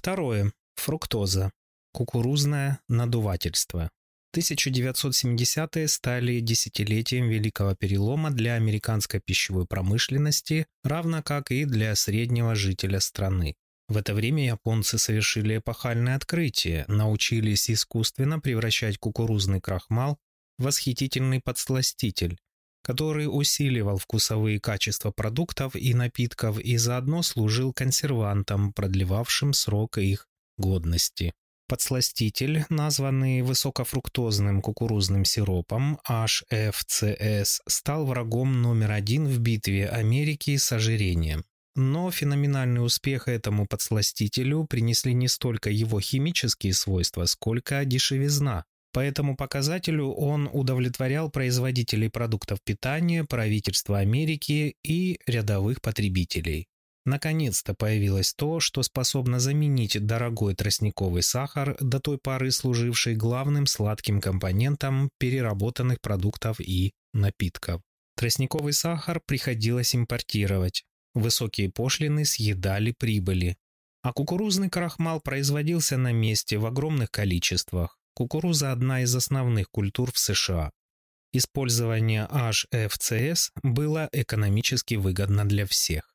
Второе. Фруктоза. Кукурузное надувательство. 1970-е стали десятилетием великого перелома для американской пищевой промышленности, равно как и для среднего жителя страны. В это время японцы совершили эпохальное открытие, научились искусственно превращать кукурузный крахмал в восхитительный подсластитель, который усиливал вкусовые качества продуктов и напитков и заодно служил консервантом, продлевавшим срок их годности. Подсластитель, названный высокофруктозным кукурузным сиропом HFCS, стал врагом номер один в битве Америки с ожирением. Но феноменальный успех этому подсластителю принесли не столько его химические свойства, сколько дешевизна, по этому показателю он удовлетворял производителей продуктов питания, правительства Америки и рядовых потребителей. Наконец-то появилось то, что способно заменить дорогой тростниковый сахар, до той поры служивший главным сладким компонентом переработанных продуктов и напитков. Тростниковый сахар приходилось импортировать. Высокие пошлины съедали прибыли. А кукурузный крахмал производился на месте в огромных количествах. Кукуруза – одна из основных культур в США. Использование HFCS было экономически выгодно для всех.